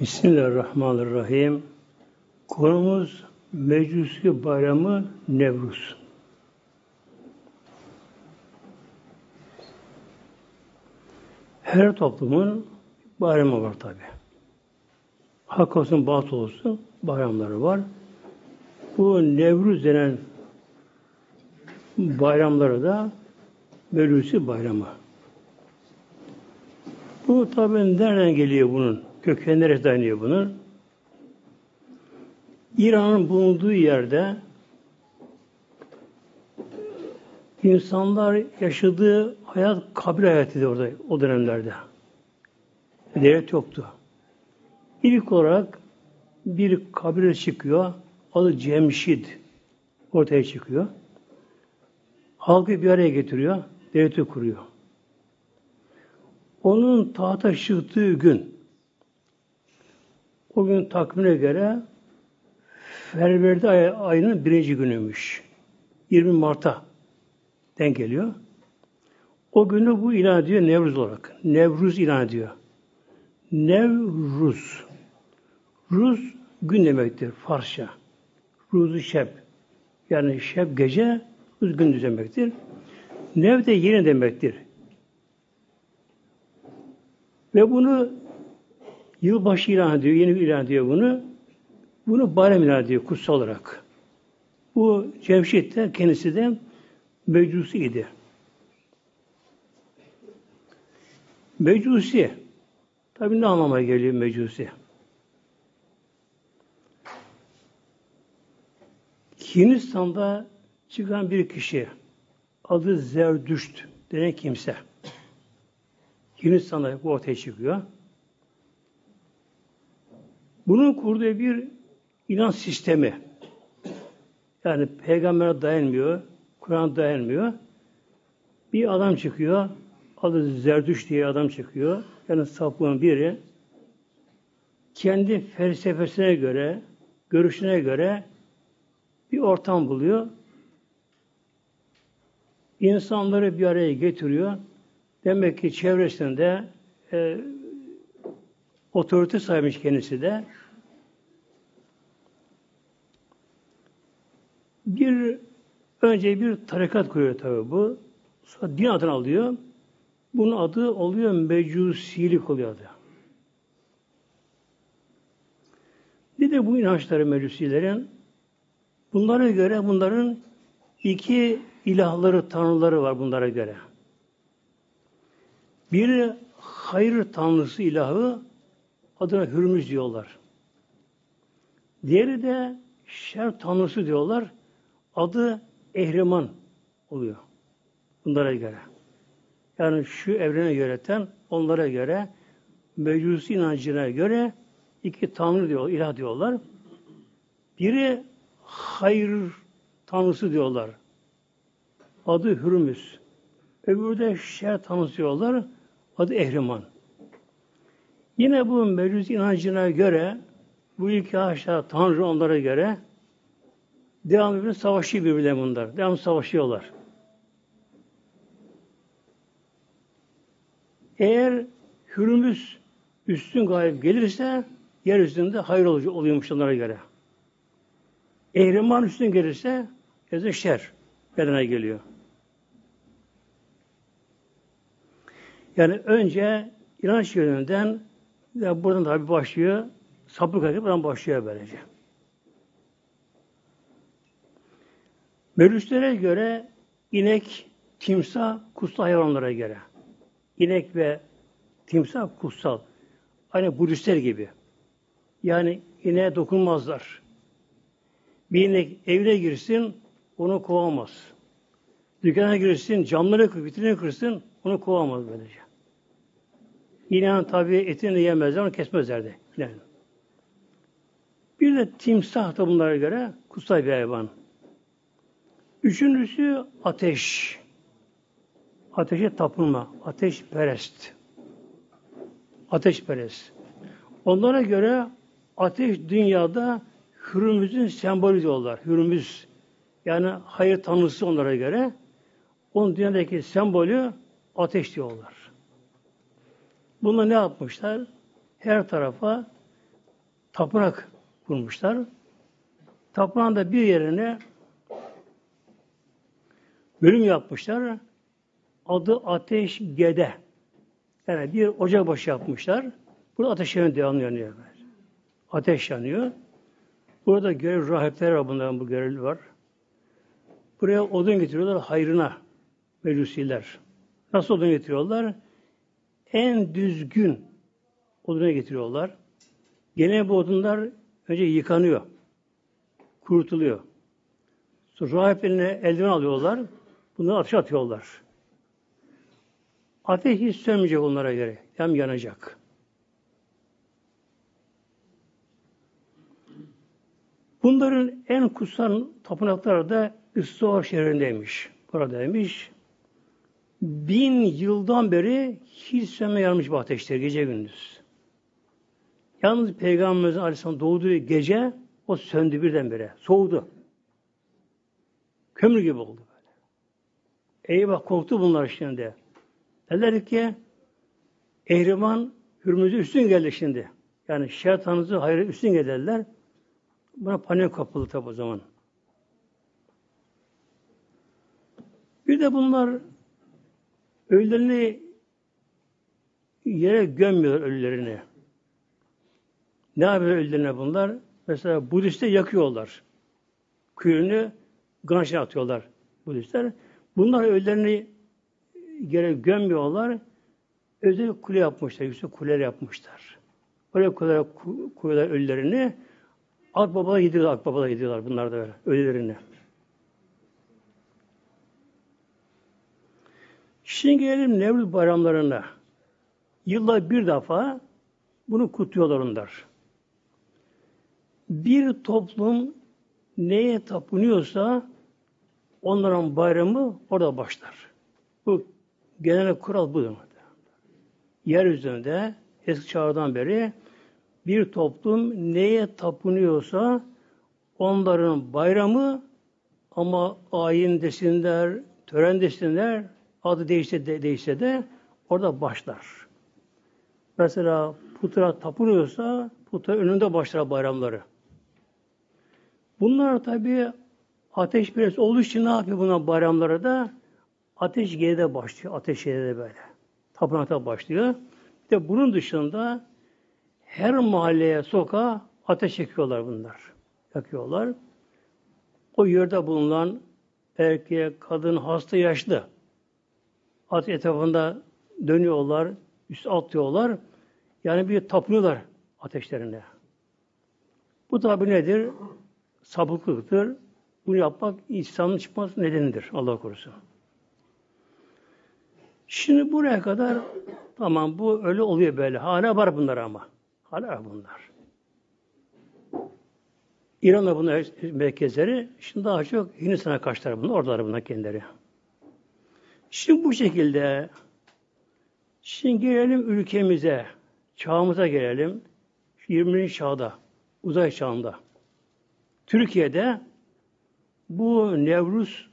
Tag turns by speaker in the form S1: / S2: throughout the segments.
S1: Bismillahirrahmanirrahim. Konumuz Mecusi Bayramı Nevruz. Her toplumun bayramı var tabi. Hak olsun, batıl olsun bayramları var. Bu Nevruz denen bayramları da Melusi bayramı. Bu tabi nereden geliyor bunun? Kökeni neresi dayanıyor bunun? İran'ın bulunduğu yerde insanlar yaşadığı hayat kabir hayatıydı orada o dönemlerde. Devlet yoktu. İlk olarak bir kabire çıkıyor. Adı Cemşid ortaya çıkıyor. Halkı bir araya getiriyor. Devleti kuruyor. Onun tahta çıktığı gün o gün takvimine göre Ferverde ay, ayının birinci günüymüş. 20 Mart'a denk geliyor. O günü bu ilan ediyor Nevruz olarak. Nevruz ilan ediyor. Nevruz. Ruz gün demektir Farsça. Ruzu şeb. Yani şeb gece, ruz gündüz demektir. Nev de yeni demektir. Ve bunu yılbaşı ilan ediyor, yeni ilan ediyor bunu. Bunu bayram ilan ediyor kutsal olarak. Bu Cemşit de kendisi de mecusi idi. Mecusi tabi ne anlama geliyor mecusi? Hindistan'da çıkan bir kişi adı Zerdüşt denen kimse. Hindistan'da bu ortaya çıkıyor. Bunun kurduğu bir inanç sistemi. Yani peygambere dayanmıyor, Kur'an dayanmıyor. Bir adam çıkıyor, adı Zerdüş diye adam çıkıyor. Yani sapığın biri kendi felsefesine göre, görüşüne göre bir ortam buluyor. İnsanları bir araya getiriyor. Demek ki çevresinde e, otorite sahibiymiş kendisi de. Bir önce bir tarikat kuruyor tabi bu. Sonra din adını alıyor. Bunun adı oluyor mecusilik oluyor adı. De bu inançları mecusilerin bunlara göre bunların iki ilahları, tanrıları var bunlara göre. Biri hayır tanrısı ilahı adına Hürmüz diyorlar. Diğeri de şer tanrısı diyorlar. Adı Ehriman oluyor. Bunlara göre. Yani şu evrene yöneten onlara göre mecusi inancına göre iki tanrı diyor, ilah diyorlar. Biri hayır tanrısı diyorlar. Adı Hürmüz. Öbürü de şer tanrısı diyorlar. Adı Ehriman. Yine bu mecusi inancına göre bu iki aşağı tanrı onlara göre Devam birbirine savaşıyor birbirlerine bunlar. Devam savaşıyorlar. Eğer hürümüz üstün galip gelirse yeryüzünde hayır olucu oluyormuş onlara göre. Ehriman üstün gelirse eze şer bedene geliyor. Yani önce inanç yönünden ya buradan tabi başlıyor. Sapık hakik buradan başlıyor böylece. Mecuslere göre inek, timsah kutsal hayvanlara göre. İnek ve timsah kutsal. Aynı Budistler gibi. Yani ineğe dokunmazlar. Bir inek evine girsin, onu kovamaz. Dükkana girsin, camları kır, vitrini kırsın, onu kovamaz böylece. İneğin tabi etini yemezler, onu kesmezler de. Yani. Bir de timsah da bunlara göre kutsal bir hayvan. Üçüncüsü ateş. Ateşe tapınma. Ateş perest. Ateş perest. Onlara göre ateş dünyada hürümüzün sembolü diyorlar. Hürümüz. Yani hayır tanrısı onlara göre. Onun dünyadaki sembolü ateş diyorlar. Bunlar ne yapmışlar? Her tarafa tapınak kurmuşlar. Tapınağın da bir yerine bölüm yapmışlar. Adı Ateş Gede. Yani bir ocak başı yapmışlar. Burada ateş devamlı yanıyor. Ateş yanıyor. Burada görev rahipler var bunların bu görevli var. Buraya odun getiriyorlar hayrına mecusiler. Nasıl odun getiriyorlar? En düzgün oduna getiriyorlar. Gene bu odunlar önce yıkanıyor. Kurutuluyor. Rahip eline eldiven alıyorlar. Bunları ateşe atıyorlar. Ateş hiç sönmeyecek onlara göre. Hem yanacak. Bunların en kutsal tapınakları da İstor şehrindeymiş. Buradaymış. Bin yıldan beri hiç sönme yanmış bu ateşler gece gündüz. Yalnız Peygamberimizin Aleyhisselam doğduğu gece o söndü birdenbire. Soğudu. Kömür gibi oldu böyle. Eyvah korktu bunlar şimdi. Dediler ki Ehriman hürmüzü üstün geldi şimdi. Yani şeytanınızı hayır üstün geldiler. Buna panik kapıldı tabi o zaman. Bir de bunlar ölülerini yere gömmüyor ölülerini. Ne yapıyor ölülerine bunlar? Mesela Budist'te yakıyorlar. Kuyunu ganşına atıyorlar Budistler. Bunlar ölülerini yere gömmüyorlar. Özel kule yapmışlar. Yüksek kuleler yapmışlar. Oraya kuleler, kuleler ölülerini Akbabalar gidiyorlar, akbabalar gidiyorlar bunlar da böyle, ölülerini. Şimdi gelelim Nevruz bayramlarına. Yılda bir defa bunu kutluyorlar onlar. Bir toplum neye tapınıyorsa onların bayramı orada başlar. Bu genel kural budur. Yeryüzünde eski çağdan beri bir toplum neye tapınıyorsa onların bayramı ama ayin desinler, tören desinler, adı değişse de, değişse de orada başlar. Mesela putra tapınıyorsa putra önünde başlar bayramları. Bunlar tabi ateş birisi olduğu için ne yapıyor bunlar bayramları da? Ateş geride başlıyor. Ateş geride böyle. Tapınakta başlıyor. Bir de bunun dışında her mahalleye, sokağa ateş çekiyorlar bunlar. Yakıyorlar. O yerde bulunan erkek, kadın, hasta, yaşlı at etrafında dönüyorlar, üst atıyorlar. Yani bir tapınıyorlar ateşlerine. Bu tabi nedir? Sapıklıktır. Bunu yapmak insanın çıkması nedenidir. Allah korusun. Şimdi buraya kadar tamam bu öyle oluyor böyle. Hala var bunlar ama. Hala bunlar. İran'da bunlar merkezleri. Şimdi daha çok Hindistan'a kaçtılar bunlar. Oradalar bunlar kendileri. Şimdi bu şekilde şimdi gelelim ülkemize, çağımıza gelelim. 20. çağda, uzay çağında. Türkiye'de bu Nevruz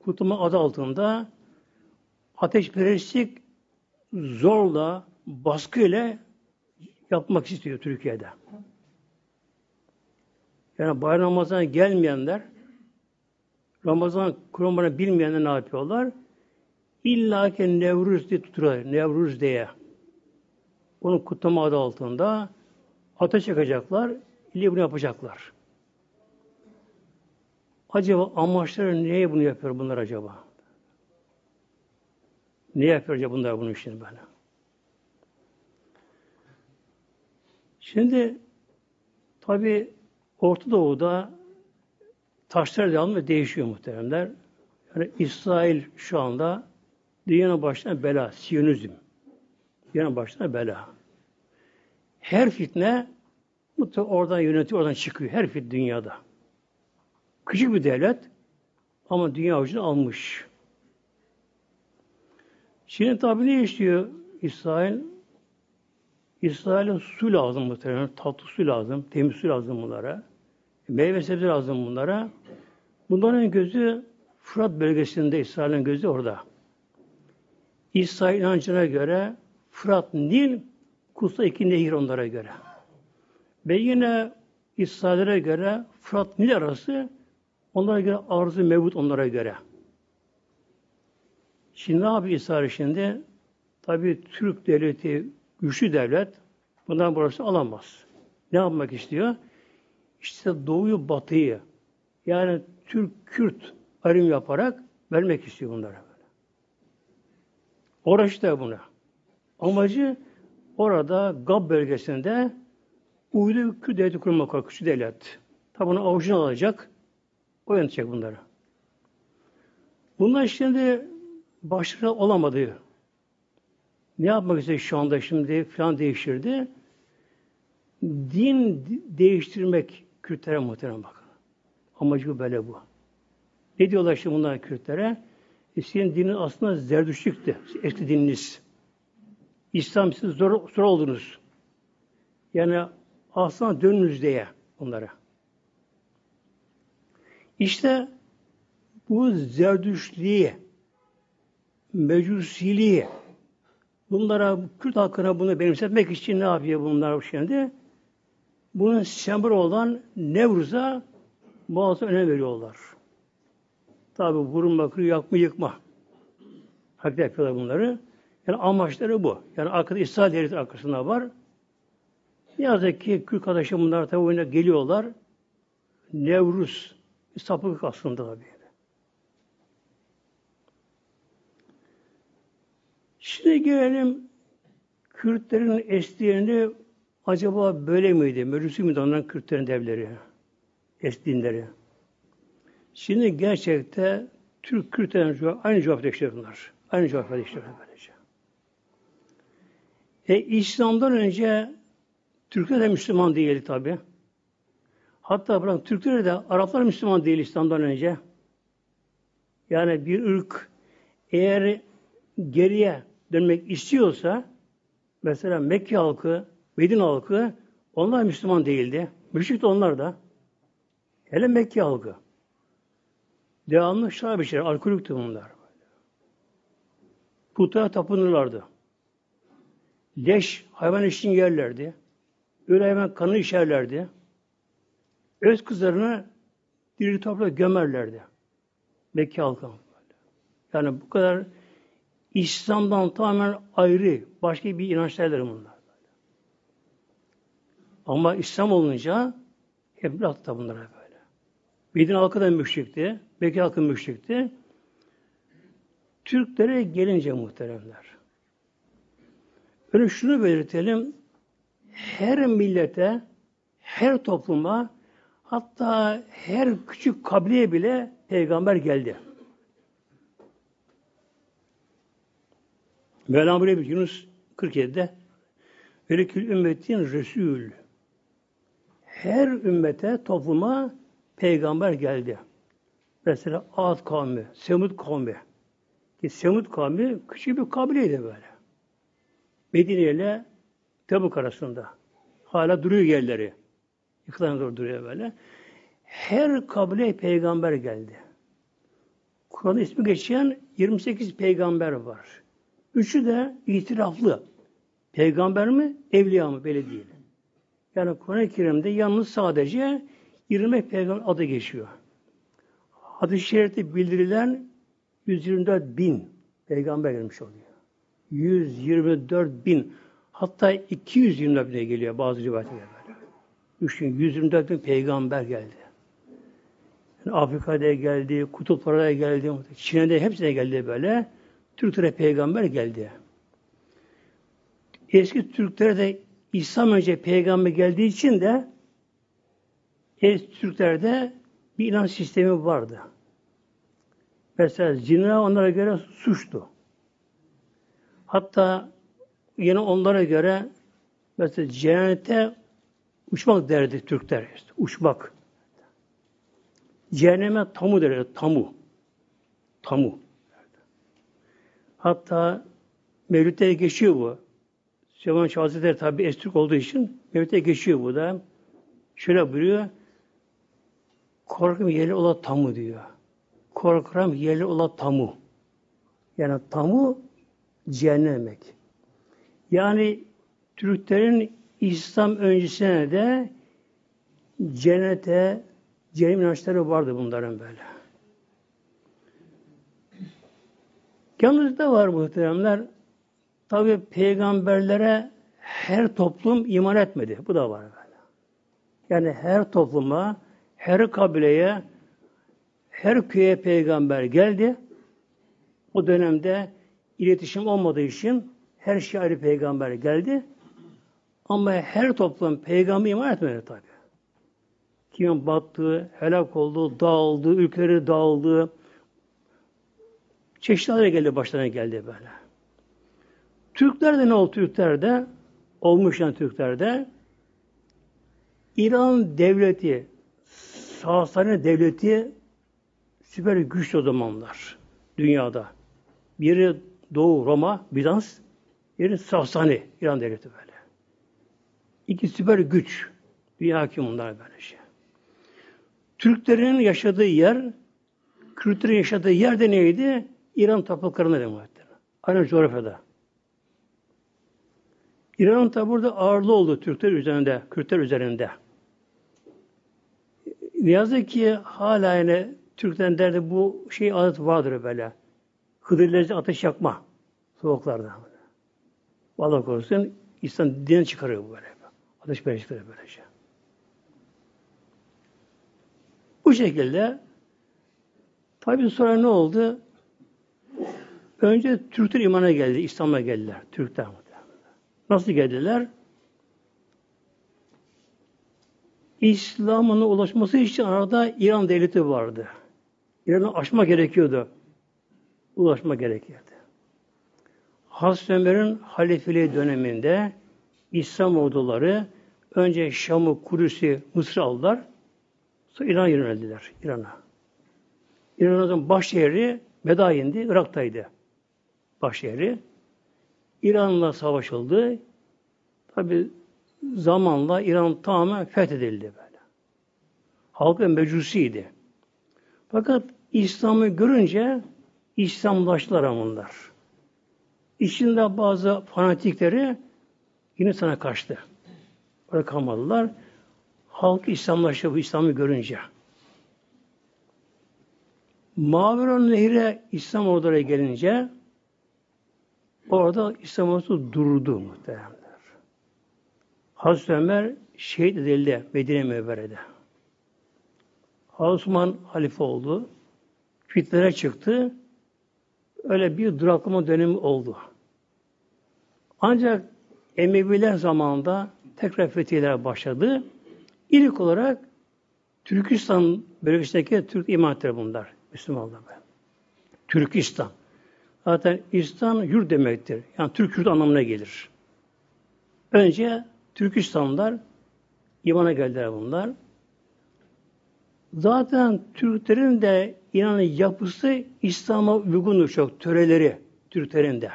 S1: kutlama adı altında ateşperestlik zorla, baskıyla yapmak istiyor Türkiye'de. Yani bayram Ramazan'a gelmeyenler, Ramazan kurbanı bilmeyenler ne yapıyorlar? İlla ki Nevruz diye tutuyorlar. Nevruz diye. Onun kutlama adı altında ateş yakacaklar, illa bunu yapacaklar. Acaba amaçları neye bunu yapıyor bunlar acaba? Ne yapıyor acaba bunlar bunun için böyle? Şimdi tabi Orta Doğu'da taşlar devamlı değişiyor muhteremler. Yani İsrail şu anda dünyanın başına bela, Siyonizm. Dünyanın başına bela. Her fitne mutlaka oradan yönetiyor, oradan çıkıyor. Her fit dünyada. Küçük bir devlet ama dünya ucunu almış. Şimdi tabi ne istiyor İsrail? İsrail'e su lazım muhtemelen. Tatlı su lazım. Temiz su lazım bunlara. Meyve sebze lazım bunlara. Bunların gözü Fırat bölgesinde İsrail'in gözü orada. İsrail inancına göre Fırat, Nil, Kusa iki nehir onlara göre. Ve yine İsraillere göre Fırat Nil arası onlara göre arzu mevcut onlara göre. Şimdi ne yapıyor İsrail şimdi? Tabi Türk devleti güçlü devlet bundan burası alamaz. Ne yapmak istiyor? İşte doğuyu batıyı yani Türk-Kürt ayrım yaparak vermek istiyor bunlara. Böyle. Uğraş da buna. Amacı orada Gab bölgesinde uydu Kürt devleti kurmak var, küçük devlet. Tabi bunu avucuna alacak, o yönetecek bunları. Bunlar şimdi başarılı olamadı. Ne yapmak istiyor şu anda şimdi falan değiştirdi. Din değiştirmek Kürtlere muhtemelen bakın. Amacı böyle bu. Ne diyorlar şimdi bunlar Kürtlere? E senin dinin aslında zerdüşlüktü. Eski dininiz. İslam siz zor, zor oldunuz. Yani aslında dönünüz diye onlara. İşte bu zerdüşlüğü, mecusiliği, bunlara, Kürt halkına bunu benimsetmek için ne yapıyor bunlar şimdi? Bunun sembol olan Nevruz'a muazzam önem veriyorlar. Tabi vurun bakıyor, yakma yıkma. Hakikaten yapıyorlar bunları. Yani amaçları bu. Yani arkada İsrail devleti arkasında var. Ne yazık ki Kürt kardeşim bunlar tabi oyuna geliyorlar. Nevruz. Sapık aslında tabi. Şimdi gelelim Kürtlerin estiğini acaba böyle miydi? Meclisi miydi onların Kürtlerin devleri? Esdinleri. Şimdi gerçekte Türk Kürtlerin aynı cevap değiştirir bunlar. Aynı cevap değiştirir böylece. E İslam'dan önce Türkler de Müslüman değildi tabi. Hatta bırak Türkler de Araplar Müslüman değil İslam'dan önce. Yani bir ırk eğer geriye dönmek istiyorsa mesela Mekke halkı, Medine halkı onlar Müslüman değildi. Müşrik de onlar da. Hele Mekke halkı. Devamlı şarap içer, alkolikti bunlar. Putlara tapınırlardı. Leş, hayvan için yerlerdi. Öyle hayvan kanı içerlerdi. Öz kızlarını diri topla gömerlerdi. Mekke halkı. Yani bu kadar İslam'dan tamamen ayrı, başka bir inançlardır bunlar. Ama İslam olunca hep da bunlara böyle. Medine halkı da müşrikti, Mekke halkı müşrikti. Türklere gelince muhteremler. Öyle şunu belirtelim. Her millete, her topluma, hatta her küçük kabileye bile peygamber geldi. Mevlam böyle bir Yunus 47'de Velikül ümmetin Resul. Her ümmete, topluma peygamber geldi. Mesela Ad kavmi, Semud kavmi. Ki Semud kavmi küçük bir kabileydi böyle. Medine ile Tebuk arasında. Hala duruyor yerleri. Yıkılan doğru duruyor böyle. Her kabile peygamber geldi. Kur'an'da ismi geçen 28 peygamber var. Üçü de itiraflı. Peygamber mi, evliya mı? Böyle değil. Yani Kur'an-ı Kerim'de yalnız sadece 20 peygamber adı geçiyor. Hadis-i şerifte bildirilen 124 bin peygamber gelmiş oluyor. 124 bin hatta 224 bine geliyor bazı rivayetlerde böyle. Düşün 124 bin peygamber geldi. Yani Afrika'da geldi, kutuplara geldi, Çin'de hepsine geldi böyle. Türklere peygamber geldi. Eski Türklere de İslam önce peygamber geldiği için de eski Türklerde bir inanç sistemi vardı. Mesela zina onlara göre suçtu. Hatta yine onlara göre mesela cennete uçmak derdi Türkler. İşte, uçmak. Cehenneme tamu derler. Tamu. Tamu. Hatta Mevlüt'te geçiyor bu. Süleyman Hazretleri tabi Estürk olduğu için Mevlüt'te geçiyor bu da. Şöyle buyuruyor. Korkum yerli ola tamu diyor. Korkuram yerli ola tamu. Yani tamu cehennem. Yani Türklerin İslam öncesine de cennete, cehennem inançları vardı bunların böyle. Yalnız da var muhteremler. Tabi peygamberlere her toplum iman etmedi. Bu da var böyle. Yani her topluma, her kabileye, her köye peygamber geldi. O dönemde iletişim olmadığı için her şey ayrı peygamber geldi. Ama her toplum peygamber iman etmedi tabi. Kimin battığı, helak olduğu, dağıldı, ülkeleri dağıldı. Çeşitli geldi, başlarına geldi böyle. Türklerde ne oldu Türklerde? Olmuş yani Türklerde. İran devleti, Sasani devleti süper güçlü o zamanlar dünyada. Biri Doğu Roma, Bizans, biri Sasani, İran devleti böyle. İki süper güç. Dünya hakim bunlar böyle şey. Türklerin yaşadığı yer, Kürtlerin yaşadığı yer de neydi? İran topraklarında demektir. Aynı coğrafyada. İran'ın tabi burada ağırlığı oldu Türkler üzerinde, Kürtler üzerinde. Ne yazık ki hala yani Türklerin derdi bu şey adet vardır böyle. Hıdırlarca ateş yakma soğuklarda. Allah korusun İslam dini çıkarıyor bu böyle. Ateş böyle çıkarıyor böyle şey. Bu şekilde tabi sonra ne oldu? Önce Türkler imana geldi, İslam'a geldiler. Türkler. Nasıl geldiler? İslam'ın ulaşması için arada İran devleti vardı. İran'ı aşma gerekiyordu. Ulaşma gerekiyordu. Hazreti Ömer'in halifeliği döneminde İslam orduları önce Şam'ı, Kudüs'ü, Mısır'ı aldılar. Sonra İran'a yöneldiler. İran'a. İran'ın baş şehri Medayin'di, Irak'taydı. Baş şehri. İran'la savaşıldı. Tabi zamanla İran tamamen fethedildi böyle. Halkı mecusiydi. Fakat İslam'ı görünce İslamlaştılar bunlar. İçinde bazı fanatikleri yine sana kaçtı. Bırakamadılar. Halk İslamlaştı bu İslam'ı görünce. Maviron Nehir'e İslam orduları gelince orada İslam ordusu durdu muhtemelenler. Hazreti Ömer şehit edildi Medine Mevvere'de. Osman halife oldu. Fitnelere çıktı. Öyle bir duraklama dönemi oldu. Ancak Emeviler zamanında tekrar fetihler başladı. İlk olarak Türkistan bölgesindeki Türk imanetleri bunlar. Müslümanlar. Türkistan. Zaten İslam yurt demektir. Yani Türk yurt anlamına gelir. Önce Türkistanlılar imana geldiler bunlar. Zaten Türklerin de inanın yapısı İslam'a uygundur çok. Töreleri Türklerin de.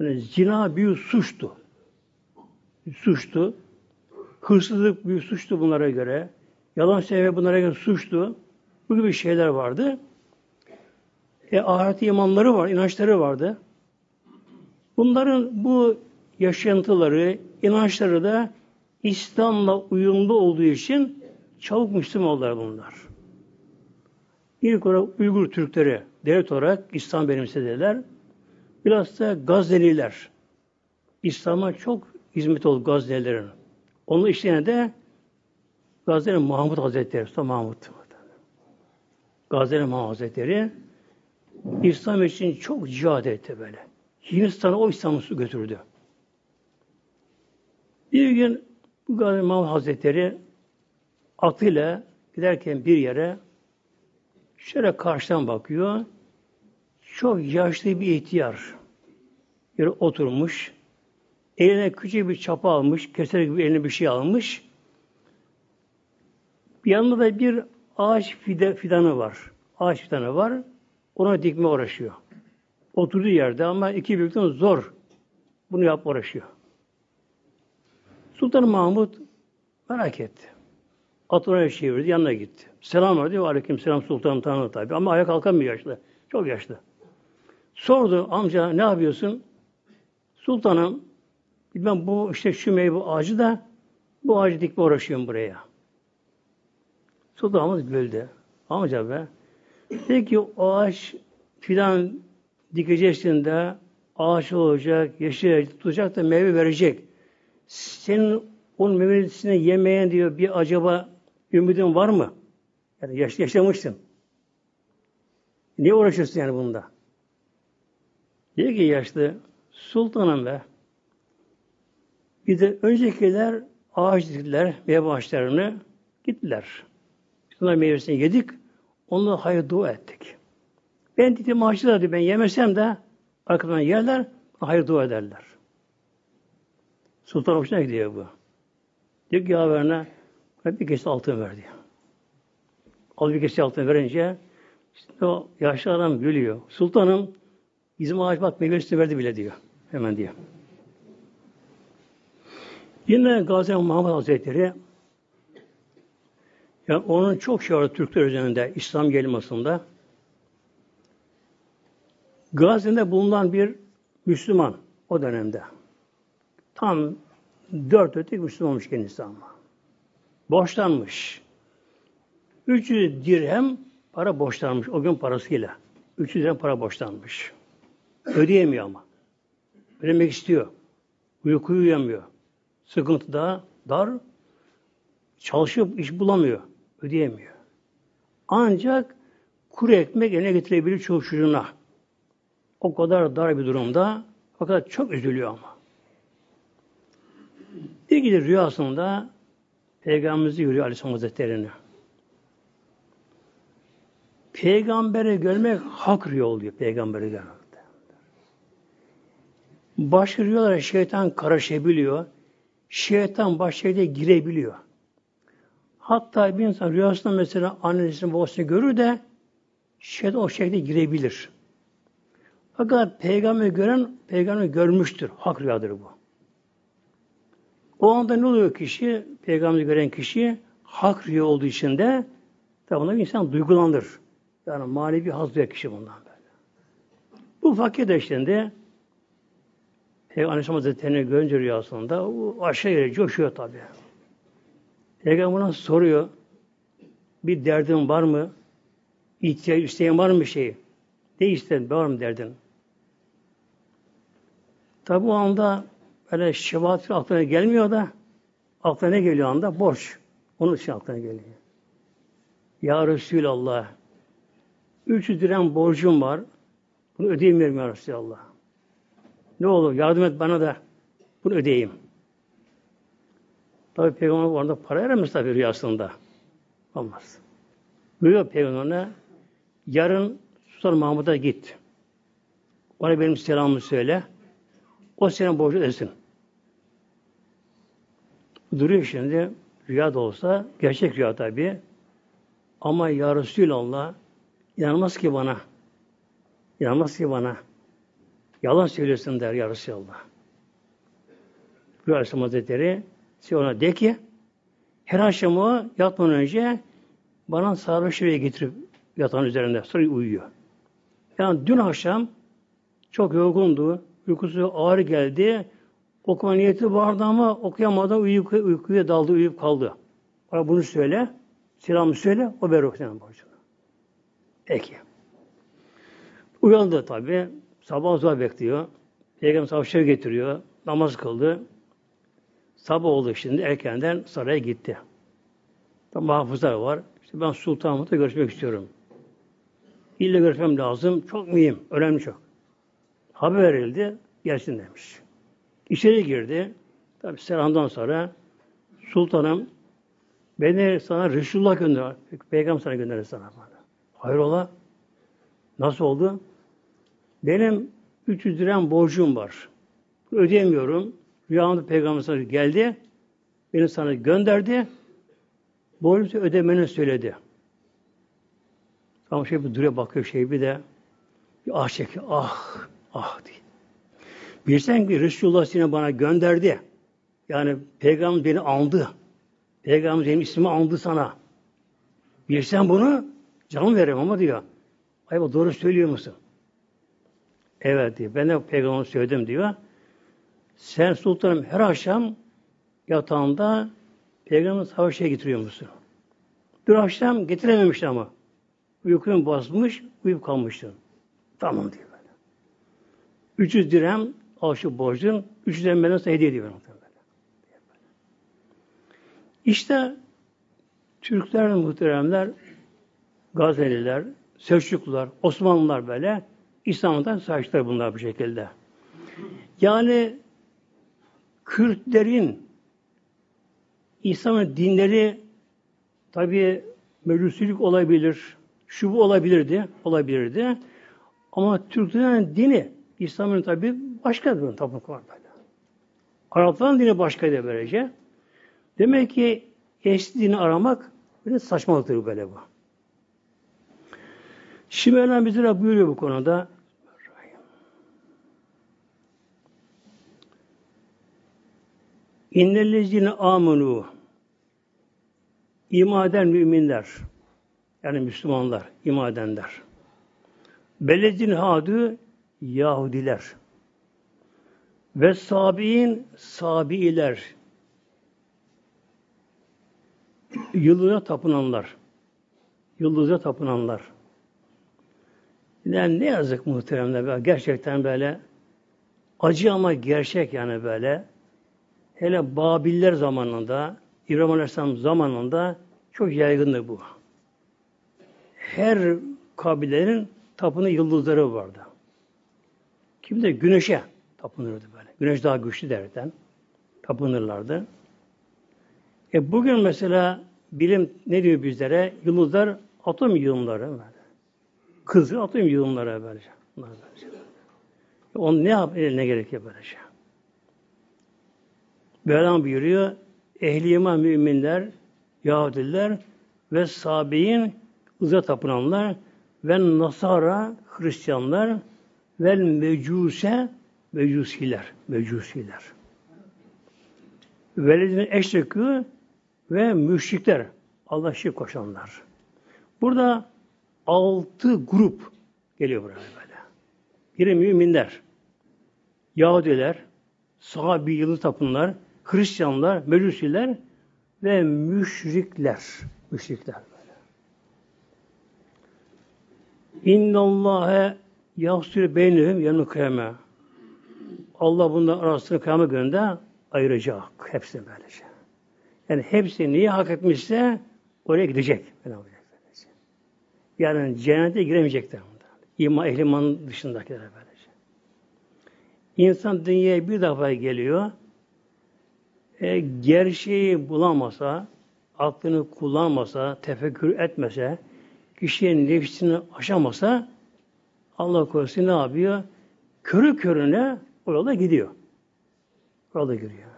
S1: Yani zina büyük suçtu. Suçtu. Hırsızlık büyük suçtu bunlara göre. Yalan söyleme bunlara göre suçtu. Bu gibi şeyler vardı. E, ahiret imanları var, inançları vardı. Bunların bu yaşantıları, inançları da İslam'la uyumlu olduğu için çabuk Müslüman oldular bunlar. İlk olarak Uygur Türkleri devlet olarak İslam benimsediler. Biraz da Gazeliler. İslam'a çok hizmet oldu Gazelilerin. Onun işlerine de Gazeli Mahmut Hazretleri, Sultan Mahmut. Gazeli Mahmut Hazretleri İslam için çok cihad etti böyle. Hindistan'a o İslam'ı götürdü. Bir gün bu Gazeli Mahmut Hazretleri atıyla giderken bir yere şöyle karşıdan bakıyor. Çok yaşlı bir ihtiyar. Yere oturmuş. Eline küçük bir çapa almış. Keser gibi eline bir şey almış. Bir yanında da bir ağaç fide, fidanı var. Ağaç fidanı var. Ona dikme uğraşıyor. Oturduğu yerde ama iki büyükten zor bunu yap uğraşıyor. Sultan Mahmut merak etti. Atına çevirdi, yanına gitti. Selam verdi, aleyküm selam sultanım tanrı tabi. Ama ayağa kalkamıyor yaşlı. Çok yaşlı. Sordu, amca ne yapıyorsun? Sultanım, ben bu işte şu meyve ağacı da bu ağacı dikme uğraşıyorum buraya. Sultanımız güldü. Amca be. Peki o ağaç filan dikeceksin de ağaç olacak, yaşayacak, tutacak da meyve verecek. Senin onun meyvesini yemeyen diyor bir acaba ümidin var mı? Yani yaş yaşamışsın. Niye uğraşıyorsun yani bunda? Diyor ki yaşlı sultanım be. Bir de öncekiler ağaç diktiler, meyve ağaçlarını gittiler. Bunlar meyvesini yedik, onlara hayır dua ettik. Ben diktim ağaçlar diyor, ben yemesem de arkadan yerler, hayır dua ederler. Sultan hoşuna gidiyor bu. Diyor ki yaverine, bir kese altın ver diyor. Al bir kese altın verince işte o yaşlı adam gülüyor. Sultanım bizim ağaç bak meyvesini verdi bile diyor. Hemen diyor. Yine Gazi Muhammed Hazretleri yani onun çok şey var Türkler üzerinde İslam gelmasında. Gazi'de bulunan bir Müslüman o dönemde. Tam dört ötek Müslüman olmuş kendisi ama. Borçlanmış. 300 dirhem para borçlanmış o gün parasıyla. 300 dirhem para borçlanmış. Ödeyemiyor ama. Ödemek istiyor. Uyku uyuyamıyor. Sıkıntıda, dar. Çalışıp iş bulamıyor. Ödeyemiyor. Ancak kuru ekmek eline getirebilir çoğu çocuğuna. O kadar dar bir durumda fakat çok üzülüyor ama. Bir gece rüyasında Peygamberimiz yürüyor Aleyhisselam Hazretleri'ni. Peygamberi görmek hak rüya oluyor peygamberi görmek. Başka rüyalara şeytan karışabiliyor. Şeytan başka yere girebiliyor. Hatta bir insan rüyasında mesela annesini babasını görür de şeytan o şekilde girebilir. Fakat peygamber gören peygamber görmüştür. Hak rüyadır bu. O anda ne oluyor kişi? Peygamberi gören kişi hak rüya olduğu için de tabi insan duygulanır. Yani manevi haz duyar kişi bundan böyle. Bu fakir de şimdi Peygamber Aleyhisselam Hazretleri'ni görünce rüyasında o aşağı yere coşuyor tabi. Peygamber ona soruyor. Bir derdin var mı? İhtiyaç, isteyen var mı şey? Ne istedin? Var mı derdin? Tabi o anda böyle şefaat aklına gelmiyor da aklına ne geliyor anda? Borç. Onun için aklına geliyor. Ya Resulallah 300 dirhem borcum var. Bunu ödeyemiyorum ya Resulallah. Ne olur yardım et bana da bunu ödeyeyim. Tabi peygamber orada para veremez tabi rüyasında. Olmaz. Buyuruyor peygamberine yarın Sultan Mahmud'a git. Ona benim selamımı söyle. O senin borcu ödesin. Duruyor şimdi. Rüya da olsa, gerçek rüya tabi. Ama Ya Resulallah inanmaz ki bana. İnanmaz ki bana. Yalan söylüyorsun der Ya Resulallah. Rüya Aleyhisselam Hazretleri ona de ki her akşam o yatmadan önce bana sarhoş şuraya getirip yatağın üzerinde. Sonra uyuyor. Yani dün akşam çok yorgundu. Uykusu ağır geldi. Okuma niyeti vardı ama okuyamadan uyku, uykuya daldı, uyuyup kaldı. Bana bunu söyle. Selamı söyle. O ver okuyan borcunu. Peki. Uyandı tabi. Sabah zor bekliyor. Peygamber savaşları getiriyor. Namaz kıldı. Sabah oldu şimdi. Erkenden saraya gitti. Tam hafızlar var. İşte ben Sultanahmet'le görüşmek istiyorum. İlle görüşmem lazım. Çok mühim. Önemli çok. Haber verildi. Gelsin demiş. İçeri girdi. Tabi selamdan sonra Sultanım beni sana Resulullah gönder. Peygamber sana gönderir sana. Bana. Hayrola? Nasıl oldu? Benim 300 liram borcum var. Ödeyemiyorum. Rüyamda Peygamber sana geldi. Beni sana gönderdi. Borcumu ödemeni söyledi. Ama şey bir duruyor bakıyor şey bir de bir ah çekiyor. Ah, ah diye. Bilsen ki Resulullah seni bana gönderdi. Yani Peygamber beni aldı. Peygamber benim ismimi aldı sana. Bilsen bunu canım veririm ama diyor. Ay bu doğru söylüyor musun? Evet diyor. Ben de peygamber söyledim diyor. Sen sultanım her akşam yatağında peygamber savaşa getiriyor musun? Dün akşam getirememişti ama. Uykum basmış, uyup kalmıştım. Tamam diyor böyle. 300 dirhem al şu borcun, 300 dirhem benden sana hediye ediyor. İşte Türkler muhteremler, Gazeliler, Selçuklular, Osmanlılar böyle İslam'dan sahipler bunlar bu şekilde. Yani Kürtlerin İslam'ın dinleri tabi meclisçilik olabilir, şu bu olabilirdi, olabilirdi. Ama Türklerin dini, İslam'ın tabi başka bir tapınak var böyle. Arapların dini başkaydı böylece. Demek ki eski dini aramak böyle saçmalıktır böyle bu. Şimdi Mevlam bize buyuruyor bu konuda. İnnellezine amenu iman eden müminler yani Müslümanlar, iman edenler. Beledin hadu Yahudiler ve sabiin sabiiler yıldıza tapınanlar yıldıza tapınanlar yani ne yazık muhteremler gerçekten böyle acı ama gerçek yani böyle hele Babiller zamanında İbrahim Aleyhisselam zamanında çok yaygındı bu. Her kabilenin tapını yıldızları vardı. Kim de güneşe tapınırdı böyle. Güneş daha güçlü derden tapınırlardı. E bugün mesela bilim ne diyor bizlere? Yıldızlar atom yığınları böyle. Kızıl atom yığınları böylece. Bunlar böylece. E onu ne yap ne gerekiyor böylece? Mevlam buyuruyor, ehli iman müminler, Yahudiler ve sabiyin ıza tapınanlar ve Nasara Hristiyanlar ve mecuse mecusiler, mecusiler. Veledin eşrekü ve müşrikler, Allah şirk koşanlar. Burada altı grup geliyor buraya böyle. Biri müminler, Yahudiler, sahabi yılı tapınlar, Hristiyanlar, Mecusiler ve müşrikler. Müşrikler böyle. İnnallâhe yahsür beynihim yanı kıyame. Allah bundan arasını kıyame gününde ayıracak. Hepsini böylece. Yani hepsi niye hak etmişse oraya gidecek. Yani cennete giremeyecekler. İman, ehliman dışındakiler böylece. İnsan dünyaya bir defa geliyor e, gerçeği bulamasa, aklını kullanmasa, tefekkür etmese, kişinin nefsini aşamasa, Allah korusun ne yapıyor? Körü körüne o yola gidiyor. O yola giriyor.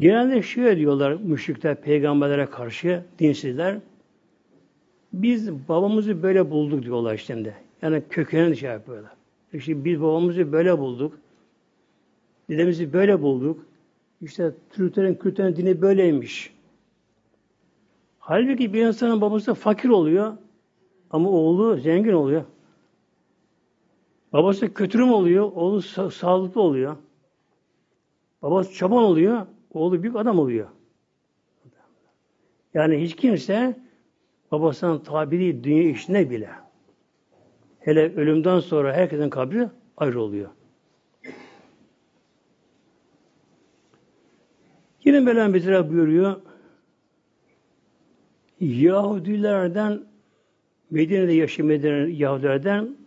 S1: Genelde şöyle diyorlar müşrikler peygamberlere karşı, dinsizler. Biz babamızı böyle bulduk diyorlar işte. Yani kökeni şey yapıyorlar. İşte biz babamızı böyle bulduk. Dedemizi böyle bulduk. İşte Türklerin, Kürtlerin dini böyleymiş. Halbuki bir insanın babası fakir oluyor ama oğlu zengin oluyor. Babası kötürüm oluyor, oğlu sa- sağlıklı oluyor. Babası çoban oluyor, oğlu büyük adam oluyor. Yani hiç kimse babasının tabiri dünya işine bile. Hele ölümden sonra herkesin kabri ayrı oluyor. Yine Mevlam bize buyuruyor. Yahudilerden Medine'de yaşayan Yahudilerden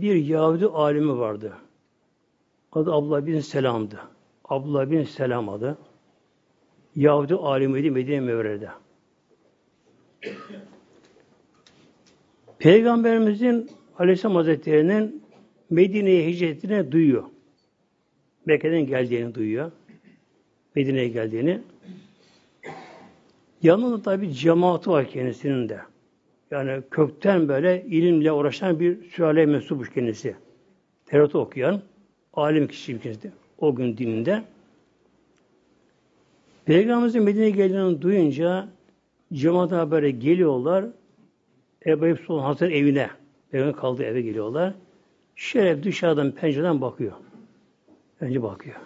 S1: bir Yahudi alimi vardı. Adı Abdullah bin Selam'dı. Abdullah bin Selam adı. Yahudi alimiydi Medine Mevre'de. Peygamberimizin Aleyhisselam Hazretleri'nin Medine'ye hicretine duyuyor. Mekke'den geldiğini duyuyor. Medine'ye geldiğini. Yanında tabi cemaati var kendisinin de. Yani kökten böyle ilimle uğraşan bir sülale mensubuş kendisi. Tevrat'ı okuyan, alim kişi kendisi. O gün dininde. Peygamberimizin Medine'ye geldiğini duyunca cemaate habere geliyorlar. Ebu Sultan Hazretleri evine. Peygamber kaldığı eve geliyorlar. Şöyle dışarıdan pencereden bakıyor. Önce bakıyor.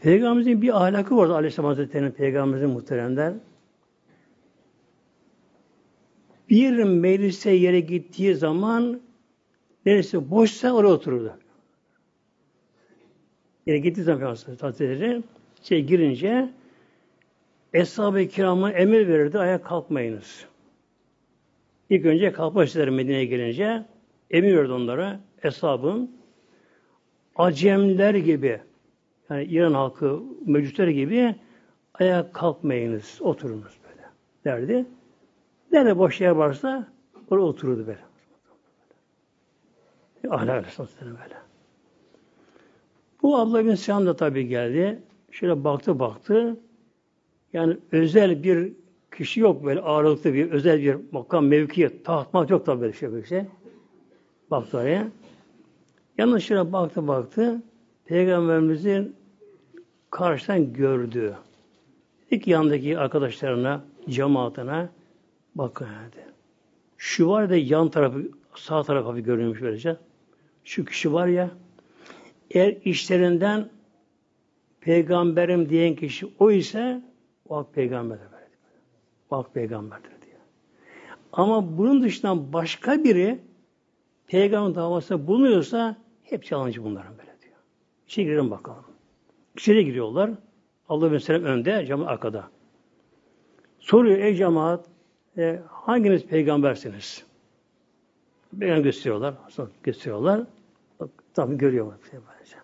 S1: Peygamberimizin bir ahlakı vardı Aleyhisselam Hazretleri'nin peygamberimizin muhteremler. Bir meclise yere gittiği zaman neresi boşsa oraya otururdu. Yere gittiği zaman Peygamber Hazretleri şey girince Eshab-ı kirama emir verirdi, ayağa kalkmayınız. İlk önce kalkmışlar Medine'ye gelince, emir verdi onlara, eshabın, acemler gibi, yani İran halkı, mevcutlar gibi ayağa kalkmayınız, oturunuz böyle derdi. Nerede boş yer varsa oraya otururdu böyle. Ahlak Aleyhisselam böyle. Bu Abla bin Siyam da tabii geldi. Şöyle baktı baktı. Yani özel bir kişi yok böyle ağırlıklı bir özel bir makam mevki tahtmak yok tabii böyle şey böyle şey. Baktı oraya. Yalnız şöyle baktı baktı. Peygamberimizin karşıdan gördü. İlk yanındaki arkadaşlarına, cemaatine bakın dedi. Şu var da yan tarafı, sağ tarafı bir görünmüş böylece. Şu kişi var ya, eğer işlerinden peygamberim diyen kişi o ise o hak peygamberdir. O hak peygamberdir diyor. Ama bunun dışından başka biri peygamber davasında bulunuyorsa hep yalancı bunların böyle diyor. İçeri girelim bakalım. İçeri giriyorlar. Allah ve sellem önde, cemaat arkada. Soruyor ey cemaat e, hanginiz peygambersiniz? Peygamber gösteriyorlar. Gösteriyorlar. Bak, tabi görüyorlar. Şey.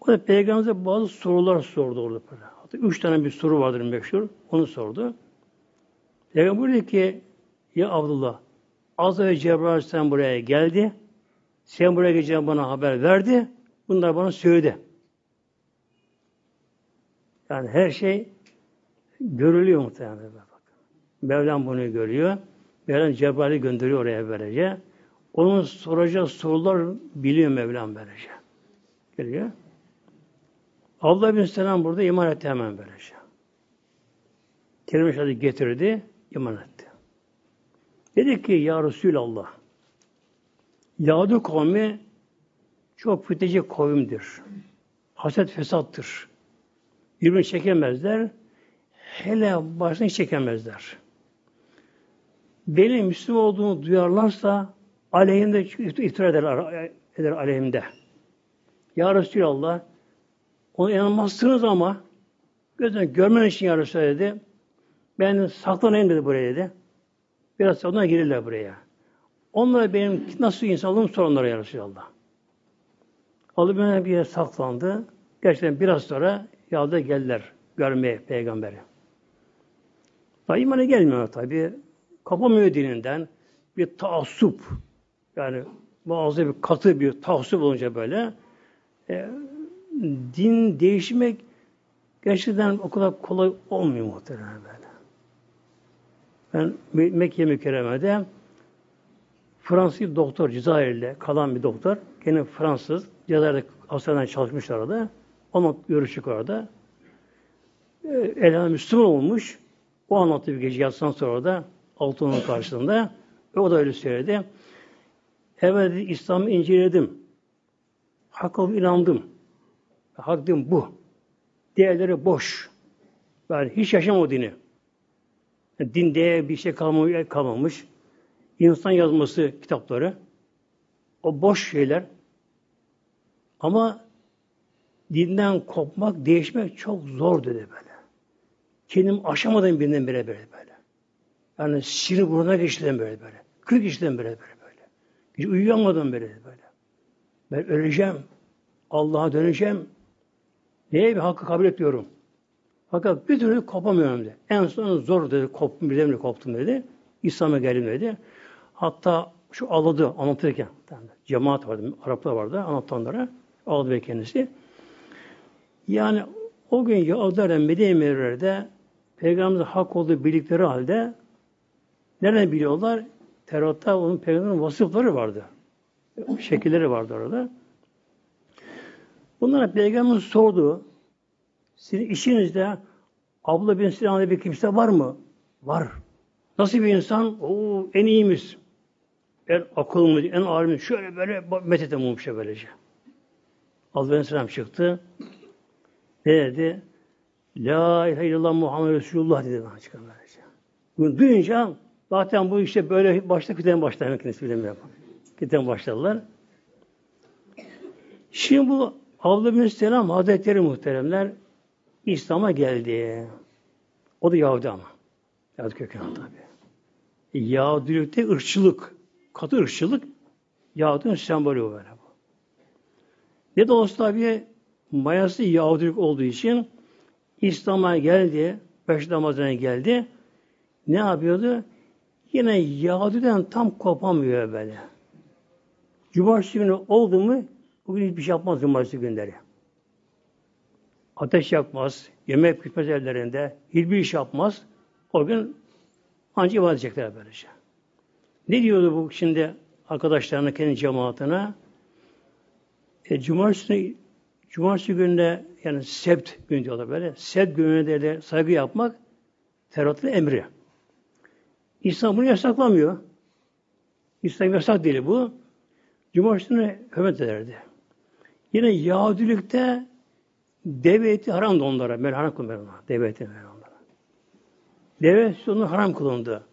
S1: O da peygamberimize bazı sorular sordu orada. Hatta üç tane bir soru vardır meşhur. Onu sordu. Peygamber dedi ki ya Abdullah az önce Cebrail sen buraya geldi. Sen buraya geleceğini bana haber verdi. Bunlar bana söyledi. Yani her şey görülüyor muhtemelen. Mevlam bunu görüyor. Mevlam Cebrail'i gönderiyor oraya böylece. Onun soracağı sorular biliyor Mevlam böylece. Geliyor. Allah bin Selam burada iman etti hemen böylece. Kelime şahı getirdi, iman etti. Dedi ki ya Resulallah Yahudi kavmi çok fitneci kavimdir. Haset fesattır. Birbirini çekemezler. Hele başını çekemezler. Benim Müslüman olduğunu duyarlarsa aleyhimde iftira eder, eder aleyhimde. Ya Resulallah ona inanmazsınız ama gözden görmen için ya Resulallah. Ben saklanayım dedi buraya dedi. Biraz sonra gelirler buraya. Onlara benim nasıl insan olduğumu sorunlara ya Resulallah. Allah bana bir yere saklandı. Gerçekten biraz sonra yolda geldiler görmeye peygamberi. Daha imana gelmiyor tabi. Kapamıyor dininden. Bir taassup. Yani bazı bir katı bir taassup olunca böyle e, din değişmek gerçekten o kadar kolay olmuyor muhtemelen böyle. Ben Mekke mükerremede Fransız doktor Cezayir'de kalan bir doktor. Gene Fransız. Cezayir'de hastaneden çalışmışlar orada. Onunla görüştük orada. Ee, Elhamdülillah Müslüman olmuş. O anlattı bir gece yatsından sonra da Altun'un karşısında. Ve o da öyle söyledi. Evet İslam'ı inceledim. Hakka inandım. Hak din bu. Diğerleri boş. Yani hiç yaşam o dini. Din değer bir şey kalmamış. İnsan yazması kitapları. O boş şeyler. Ama dinden kopmak, değişmek çok zor dedi böyle. Kendim aşamadım birinden bire böyle böyle. Yani sinir buruna geçtim böyle böyle. Kırk geçtim böyle böyle böyle. Hiç uyuyamadım böyle böyle. Ben öleceğim. Allah'a döneceğim. Neye bir hakkı kabul ediyorum. Fakat bir türlü kopamıyorum dedi. En son zor dedi. Koptum, birden koptum dedi. İslam'a geldim dedi. Hatta şu ağladı anlatırken. Cemaat vardı, Araplar vardı anlatanlara. Ağladı ve kendisi. Yani o gün Yahudiler'de Medine Mevre'de Peygamberimizin hak olduğu bildikleri halde nereden biliyorlar? Tevrat'ta onun peygamberin vasıfları vardı. Şekilleri vardı orada. Bunlara peygamber sordu. Sizin işinizde abla bin Sinan'da bir kimse var mı? Var. Nasıl bir insan? Oo, en iyimiz. En akıllı, en alim, şöyle böyle metete mumuşa böylece. Allah bin Sinan çıktı. Ne dedi? La ilahe illallah Muhammed Resulullah dedi. Bunu duyunca Zaten bu işte böyle başta kütüphan başlar. Kendisi bilemiyor. Kütüphan başladılar. Şimdi bu Abdülhamid Selam Hazretleri muhteremler İslam'a geldi. O da Yahudi ama. Yahudi kökenli tabi. Yahudilikte ırkçılık, katı ırkçılık Yahudi'nin sembolü böyle bu. Ne de olsa tabi mayası Yahudilik olduğu için İslam'a geldi, beş namazına geldi. Ne yapıyordu? Yine Yahudi'den tam kopamıyor böyle. Cumartesi günü oldu mu bugün hiçbir şey yapmaz cumartesi günleri. Ateş yakmaz, yemek pişmez ellerinde, hiçbir iş yapmaz. O gün ancak ibadet edecekler böylece. Ne diyordu bu şimdi arkadaşlarına, kendi cemaatine? E, cumartesi, cumartesi günde yani sebt günü diyorlar böyle. Sebt gününe de saygı yapmak Tevrat'ın emri. İslam bunu yasaklamıyor. İslam yasak değil bu. Cumartesi'ne hürmet ederdi. Yine Yahudilikte deve eti haram da onlara. Ben haram kılmıyorum. Deve eti onlara. Deve eti onu haram kılındı.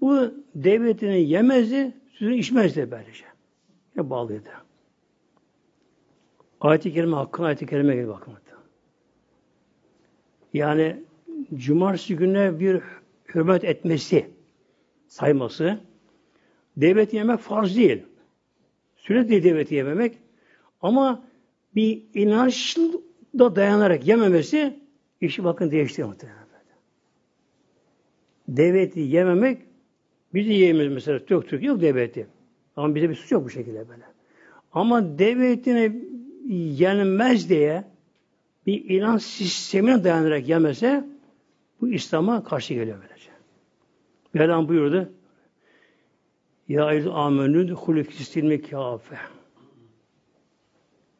S1: Bu deve etini yemezdi, sütünü içmezdi böylece. Ne bağlıydı. Ayet-i Kerime hakkında ayet-i kerime gibi bakın. Yani cumartesi gününe bir hürmet etmesi, sayması, devlet yemek farz değil. Sünnet değil devlet yememek. Ama bir inançla dayanarak yememesi işi bakın değiştiriyor muhtemelen. Devleti yememek bizi yiyemiyoruz mesela. Türk Türk yok devleti. Ama bize bir suç yok bu şekilde böyle. Ama devletine yenmez diye bir inanç sistemine dayanarak yemese bu İslam'a karşı geliyor böylece. Mevlam buyurdu. Ya eyyühü amenü hulü fistilmi kâfe.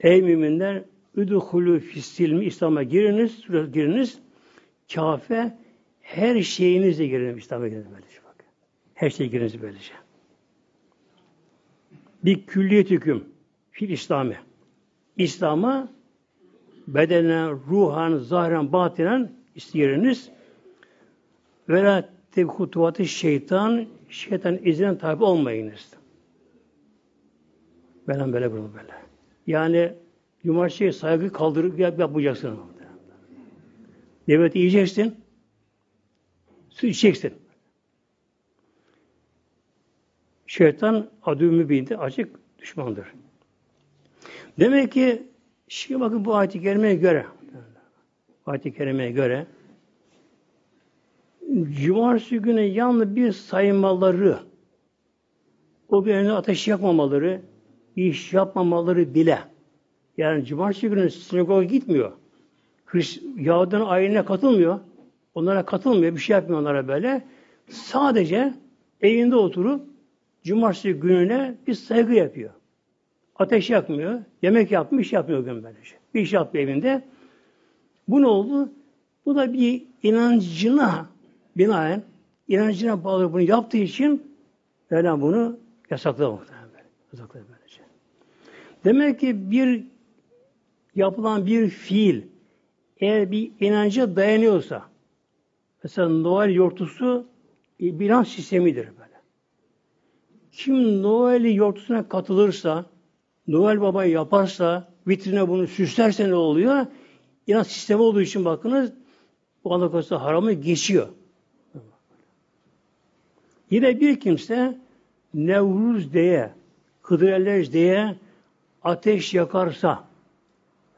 S1: Ey müminler üdhulü fistilmi İslam'a giriniz, giriniz. Kâfe her şeyinizle giriniz İslam'a giriniz böylece bak. Her şeye giriniz böylece. Bir külliyet hüküm fil İslam'ı. İslam'a bedenen, ruhan, zahiren, batinen isteyiriniz. Ve tebhutuvatı şeytan, şeytan izine tabi olmayınız. Ben böyle bunu böyle. Yani cumartesiye saygı kaldırıp yapacaksın. Devleti yiyeceksin. Su içeceksin. Şeytan adü mübinde açık düşmandır. Demek ki şimdi bakın bu ayet-i kerimeye göre ayet-i kerimeye göre cumartesi günü yalnız bir saymaları o gün ateş yakmamaları iş yapmamaları bile yani cumartesi günü sinagoga gitmiyor. Hrist Yahudi'nin ayinine katılmıyor. Onlara katılmıyor. Bir şey yapmıyor onlara böyle. Sadece evinde oturup cumartesi gününe bir saygı yapıyor. Ateş yakmıyor. Yemek yapmıyor. iş yapmıyor gün böylece. Bir iş yapıyor evinde. Bu ne oldu? Bu da bir inancına binaen inancına bağlı bunu yaptığı için Mevlam bunu yasakladı muhtemelen. Yasakladı böylece. Demek ki bir yapılan bir fiil eğer bir inanca dayanıyorsa mesela Noel yortusu bir inanç sistemidir böyle. Kim Noel yortusuna katılırsa Noel babayı yaparsa vitrine bunu süslerse ne oluyor? İnanç sistemi olduğu için bakınız bu alakası haramı geçiyor. Yine bir kimse Nevruz diye, Hıdrellez diye ateş yakarsa,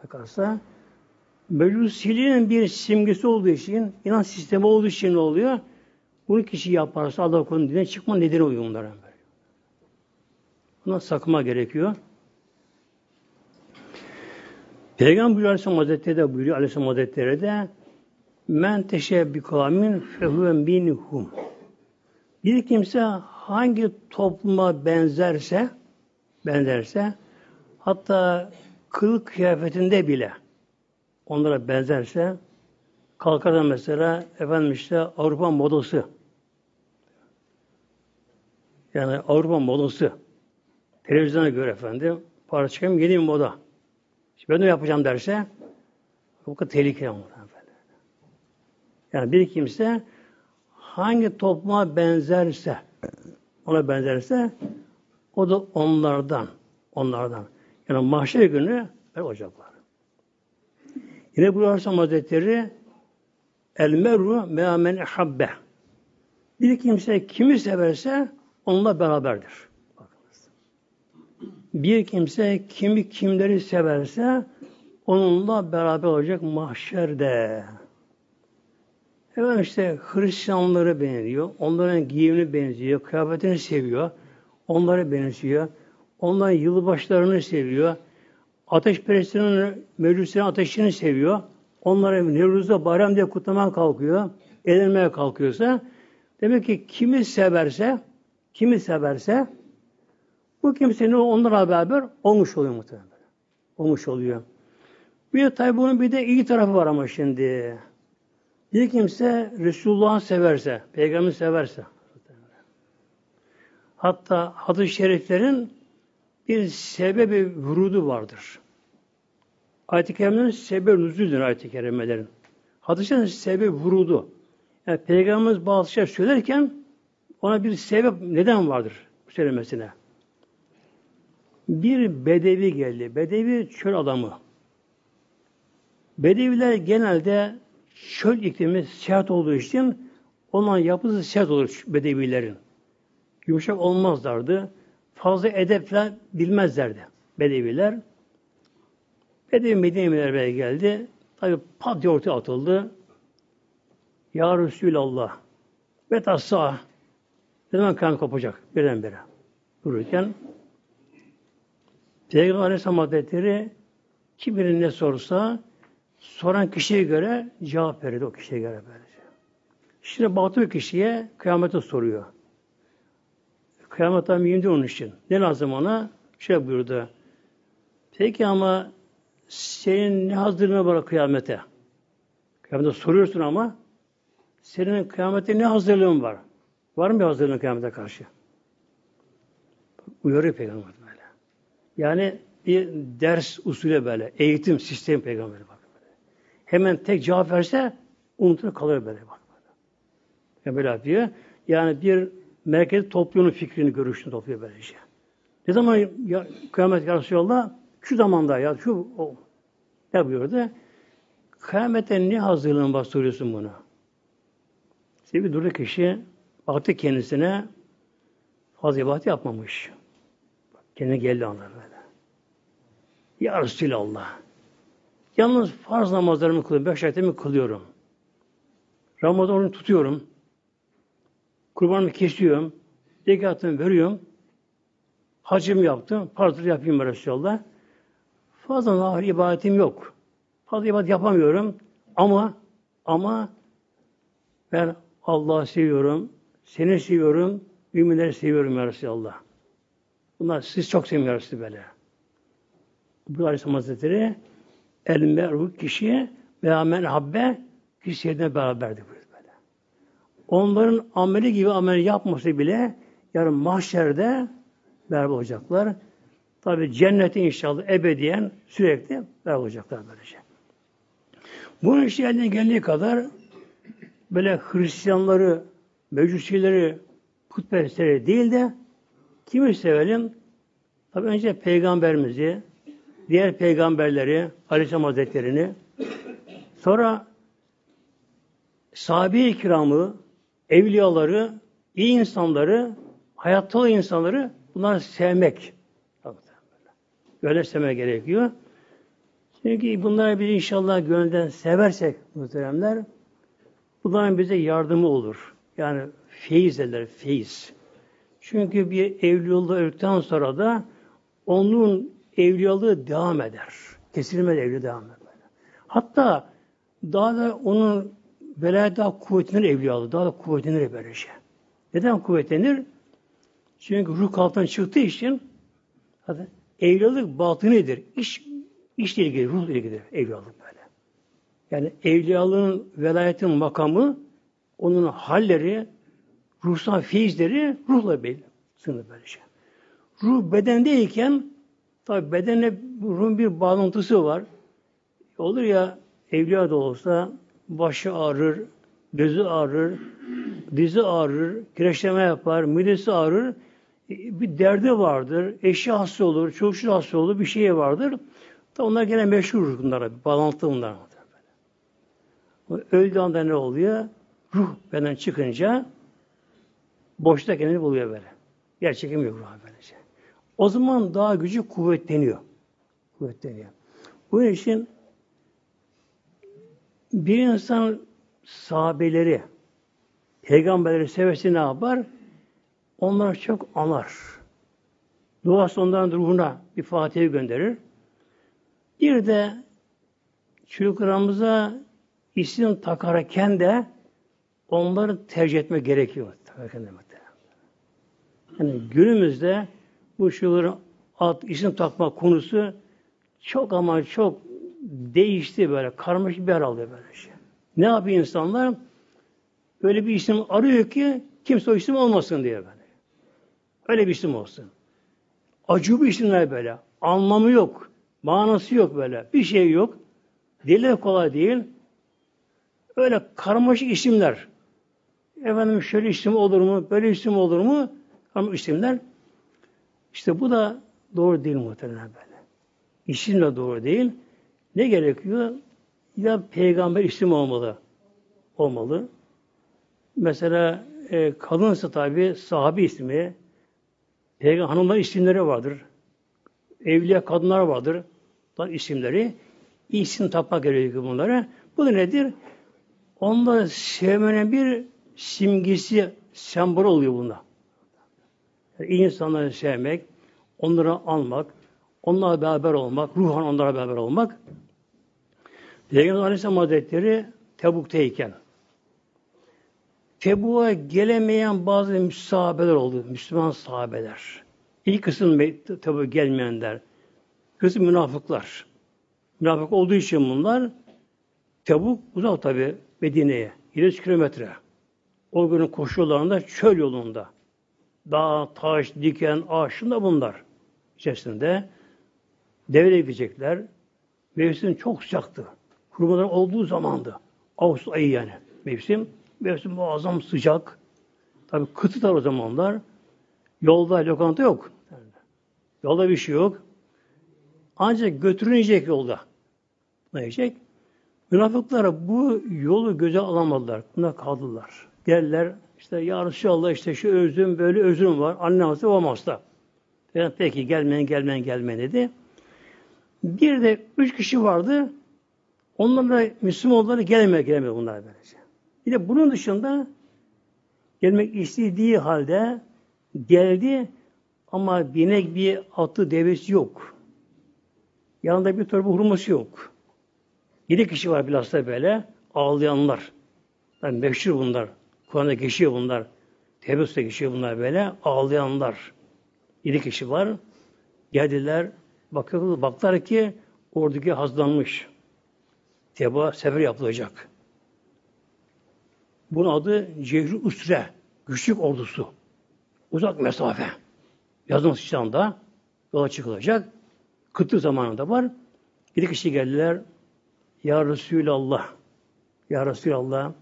S1: yakarsa, Mecusiliğin bir simgesi olduğu için, inanç sistemi olduğu için ne oluyor? Bunu kişi yaparsa Allah konuda dine çıkma nedeni oluyor bunlara. Buna sakınma gerekiyor. Peygamber Aleyhisselam Hazretleri de buyuruyor Aleyhisselam Hazretleri de men teşebbü kavmin fehuven minhum. Bir kimse hangi topluma benzerse benzerse hatta kılık kıyafetinde bile onlara benzerse kalkar mesela efendim işte Avrupa modası yani Avrupa modası televizyona göre efendim para çıkayım yeni bir moda. İşte ben de yapacağım derse o kadar tehlikeli muhtemelen. Yani bir kimse hangi topluma benzerse ona benzerse o da onlardan onlardan. Yani mahşer günü böyle olacaklar. Yine bu Aleyhisselam Hazretleri El merru me'amen habbe. Bir kimse kimi severse onunla beraberdir. Bir kimse kimi kimleri severse onunla beraber olacak mahşerde. Hemen işte Hristiyanları beğeniyor, onların giyimini benziyor, kıyafetini seviyor, onları benziyor, onların yılbaşlarını seviyor, ateşperestlerin mevlütlerin ateşini seviyor, onları Nevruz'da bayram diye kutlamaya kalkıyor, eğlenmeye kalkıyorsa, demek ki kimi severse, kimi severse, bu kimsenin onlarla beraber olmuş oluyor muhtemelen. Olmuş oluyor. Bir de tabi bunun bir de iyi tarafı var ama şimdi. Bir kimse Resulullah'ı severse, Peygamberi severse, hatta hadis-i şeriflerin bir sebebi vurudu vardır. Ayet-i Kerime'nin sebebi nüzüldür ayet-i kerimelerin. Hadislerin sebebi vurudu. Yani Peygamberimiz bazı şeyler söylerken ona bir sebep neden vardır söylemesine. Bir bedevi geldi. Bedevi çöl adamı. Bedeviler genelde çöl iklimi sert olduğu için onun yapısı sert olur bedevilerin. Yumuşak olmazlardı. Fazla edep falan bilmezlerdi bedeviler. Bedevi Medine'ye geldi. Tabi pat diye ortaya atıldı. Ya Resulallah ve tassa ne zaman kan kopacak birdenbire dururken Peygamber Aleyhisselam Hazretleri kim ne sorsa soran kişiye göre cevap verirdi o kişiye göre böylece. Şimdi baktı kişiye kıyamete soruyor. Kıyamet mühimdi onun için. Ne lazım ona? Şey buyurdu. Peki ama senin ne hazırlığına var kıyamete? Kıyamete soruyorsun ama senin kıyamete ne hazırlığın var? Var mı bir hazırlığın kıyamete karşı? Uyarıyor peygamber böyle. Yani bir ders usulü böyle. Eğitim sistemi böyle. Hemen tek cevap verse unutur kalır böyle bak. Yani böyle yapıyor. Yani bir merkezi toplumun fikrini, görüşünü topluyor böylece. Ne zaman ya, kıyamet ya Resulallah? Şu zamanda ya, şu o. Ne buyurdu? Kıyamete ne hazırlığın var soruyorsun bunu? İşte bir durdu kişi baktı kendisine fazla ibadet yapmamış. Kendine geldi anlar böyle. Ya Resulallah. Yalnız farz namazlarımı kılıyorum. Beş ayetimi kılıyorum. Ramazan'ı tutuyorum. Kurbanımı kesiyorum. Zekatımı veriyorum. Hacım yaptım. Farzları yapayım Resulallah. Fazla nafile ibadetim yok. Fazla ibadet yapamıyorum. Ama ama ben Allah'ı seviyorum. Seni seviyorum. Müminleri seviyorum ya Resulallah. Bunlar siz çok seviyorsunuz böyle. Bu Aleyhisselam Hazretleri el merhu kişi veya merhabbe kişiyle beraberdir böyle. Onların ameli gibi amel yapması bile yarın mahşerde beraber olacaklar. Tabi cennete inşallah ebediyen sürekli beraber olacaklar böylece. Bunun işi eline geldiği kadar böyle Hristiyanları, mevcusileri, putperestleri değil de kimi sevelim? Tabi önce peygamberimizi, diğer peygamberleri, Aleyhisselam Hazretleri'ni, sonra sahabe-i kiramı, evliyaları, iyi insanları, hayatta olan insanları bunları sevmek. Böyle sevmek gerekiyor. Çünkü bunları biz inşallah gönülden seversek muhteremler, bunların bize yardımı olur. Yani feyiz eder, feyiz. Çünkü bir evliyoluğu öldükten sonra da onun evliyalığı devam eder. Kesilmez evli devam eder. Hatta daha da onun velayet daha kuvvetlenir evliyalığı. Daha da kuvvetlenir böyle şey. Neden kuvvetlenir? Çünkü ruh altından çıktığı için hadi, evliyalık batınidir. İş, işle ilgili, ruhla ilgili evliyalık böyle. Yani evliyalığın velayetin makamı onun halleri, ruhsal feyizleri ruhla belli. Sınır böyle şey. Ruh bedendeyken tabi bedenle ruhun bir bağlantısı var. Olur ya evliya da olsa başı ağrır, gözü ağrır, dizi ağrır, kireçleme yapar, midesi ağrır, e, bir derdi vardır, eşi hasta olur, çocuğu hasta olur, bir şey vardır. Da onlar gene meşhur bunlara, bağlantı bunlar. Öldüğü anda ne oluyor? Ruh benden çıkınca boşta kendini buluyor böyle. Yer çekimi yok ruh böylece. O zaman daha gücü kuvvetleniyor. Kuvvetleniyor. Bu için bir insan sahabeleri, peygamberleri severse ne yapar? Onları çok anar. Duası onların ruhuna bir Fatiha gönderir. Bir de çocuklarımıza isim takarken de onları tercih etme gerekiyor. Yani günümüzde bu şuurun ad, isim takma konusu çok ama çok değişti böyle. Karmaşık bir hal aldı böyle şey. Ne yapıyor insanlar? Öyle bir isim arıyor ki kimse o isim olmasın diye böyle. Öyle bir isim olsun. Acı bir isimler böyle. Anlamı yok. Manası yok böyle. Bir şey yok. Dile kolay değil. Öyle karmaşık isimler. Efendim şöyle isim olur mu? Böyle isim olur mu? Ama isimler işte bu da doğru değil muhtemelen böyle. İsim de doğru değil. Ne gerekiyor? Ya peygamber isim olmalı. Olmalı. Mesela e, kadınsa tabi sahabi ismi, peygamber hanımlar isimleri vardır. Evliya kadınlar vardır. Bunlar isimleri. İsim tapmak gerekiyor bunlara. Bu da nedir? Onları sevmenin bir simgesi, sembol oluyor bunda. Yani insanları sevmek, onları almak, onlarla beraber olmak, ruhan onlarla beraber olmak. Peygamber Aleyhisselam Hazretleri Tebuk'teyken Tebuk'a gelemeyen bazı müsahabeler oldu. Müslüman sahabeler. İlk kısım tabi gelmeyenler. Kısım münafıklar. Münafık olduğu için bunlar Tebuk uzak tabi Medine'ye. 700 kilometre. O günün koşullarında çöl yolunda. Dağ, taş, diken, ağaç, da bunlar içerisinde. Devre gidecekler. Mevsim çok sıcaktı. Hurmaların olduğu zamandı. Ağustos ayı yani mevsim. Mevsim muazzam sıcak. Tabi kıtılar o zamanlar. Yolda lokanta yok. Yolda bir şey yok. Ancak götürünecek yolda. Ne yiyecek? Münafıklar bu yolu göze alamadılar. Buna kaldılar. Geldiler işte ya Resulallah işte şu özüm böyle özüm var. Anne hasta babam hasta. Yani peki gelmeyin gelmeyin gelmeyin dedi. Bir de üç kişi vardı. Onlar da Müslüman oldular gelemiyor gelemiyor bunlar böylece. Bir de bunun dışında gelmek istediği halde geldi ama binek bir atı devesi yok. Yanında bir torba hurması yok. Yedi kişi var bilhassa böyle ağlayanlar. Yani meşhur bunlar. Kur'an'da geçiyor bunlar. Tebessü'de geçiyor bunlar böyle. Ağlayanlar. Yedi kişi var. Geldiler. Bakıyor, baktılar ki orduki hazlanmış. Teba sefer yapılacak. Bunun adı Cehri Usre. Güçlük ordusu. Uzak mesafe. Yazın sıçrağında yola çıkılacak. Kıtlık zamanında var. Bir kişi geldiler. Ya Resulallah. Ya Resulallah.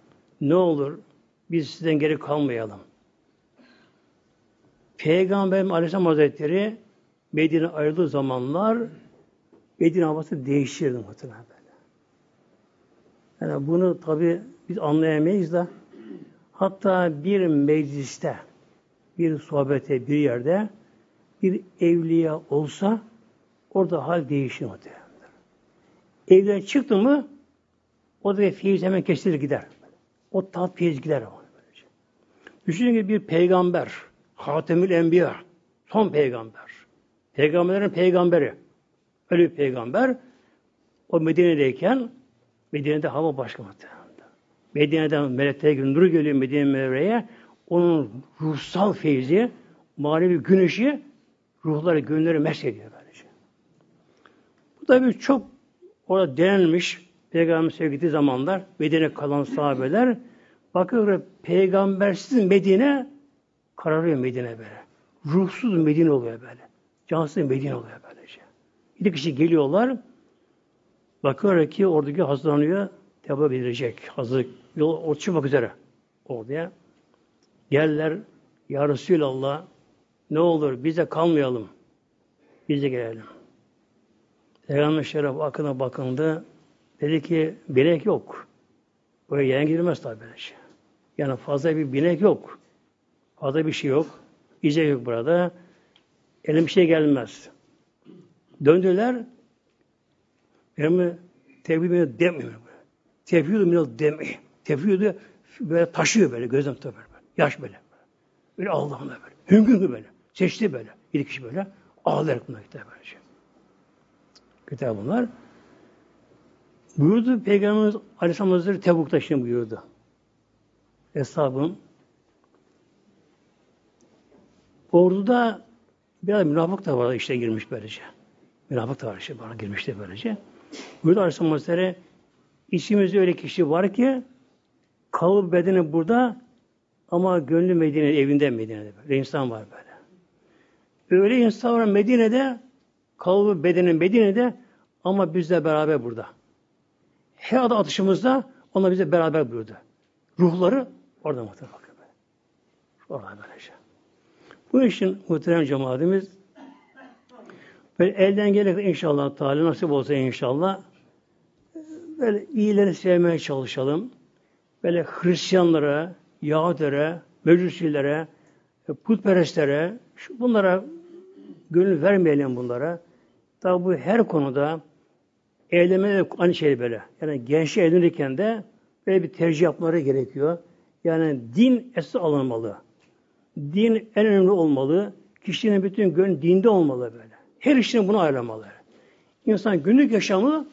S1: Ne olur biz sizden geri kalmayalım. Peygamberim Aleyhisselam Hazretleri Medine ayrıldığı zamanlar Medine havası değişirdi muhtemelen böyle. Yani bunu tabi biz anlayamayız da hatta bir mecliste bir sohbete bir yerde bir evliya olsa orada hal değişir muhtemelen. Evden çıktı mı o da feyiz hemen kesilir gider. O tat feyiz gider. Düşünün ki bir peygamber, Hatemül Enbiya, son peygamber. Peygamberlerin peygamberi. Öyle bir peygamber. O Medine'deyken Medine'de hava başka. Medine'den melekler gibi geliyor Medine Mevre'ye. Onun ruhsal feyzi, manevi güneşi ruhları, gönülleri mesh ediyor böylece. Bu tabi çok orada denenmiş Peygamber sevgili zamanlar Medine kalan sahabeler bakıyor peygambersiz Medine kararıyor Medine böyle. Ruhsuz Medine oluyor böyle. Cansız Medine oluyor böylece. Bir kişi geliyorlar bakıyor ki oradaki hazırlanıyor tevbe edilecek. Hazır yol uçmak üzere oraya. Geldiler Ya Resulallah ne olur bize kalmayalım. Biz de gelelim. Peygamber Şeref akına bakındı. Dedi ki binek yok. Böyle yayın gidilmez tabi böyle şey. Yani fazla bir binek yok. Fazla bir şey yok. İze yok burada. Elim bir şey gelmez. Döndüler. Benim tevhid demiyor. Tevhid minel demi. Tevhid böyle taşıyor böyle gözüm böyle. Yaş böyle. Böyle Allah'ım böyle. Hüngün böyle. Seçti böyle. Bir kişi böyle. Ağlayarak bunlar kitap böylece. Kitap bunlar. Buyurdu Peygamberimiz Aleyhisselam Hazretleri Tebuk'ta şimdi buyurdu. Hesabım. Orduda biraz münafık da vardı işte girmiş böylece. Münafık da var işte bana girmişti böylece. Buyurdu Aleyhisselam Hazretleri içimizde öyle kişi var ki kalıp bedeni burada ama gönlü Medine, evinde Medine'de böyle insan var böyle. Öyle insan var Medine'de kalıbı bedeni Medine'de ama bizle beraber burada. Her adı atışımızda onlar bize beraber buyurdu. Ruhları orada muhtemelen bakın. Orada böylece. Bu işin muhterem cemaatimiz böyle elden gelir inşallah Teala nasip olsa inşallah böyle iyileri sevmeye çalışalım. Böyle Hristiyanlara, Yahudilere, Mecusilere, putperestlere, bunlara gönül vermeyelim bunlara. Tabi bu her konuda evlenme aynı şey böyle. Yani genç evlenirken de böyle bir tercih yapmaları gerekiyor. Yani din esas alınmalı. Din en önemli olmalı. Kişinin bütün gönlü dinde olmalı böyle. Her işini buna ayarlamalı. İnsan günlük yaşamı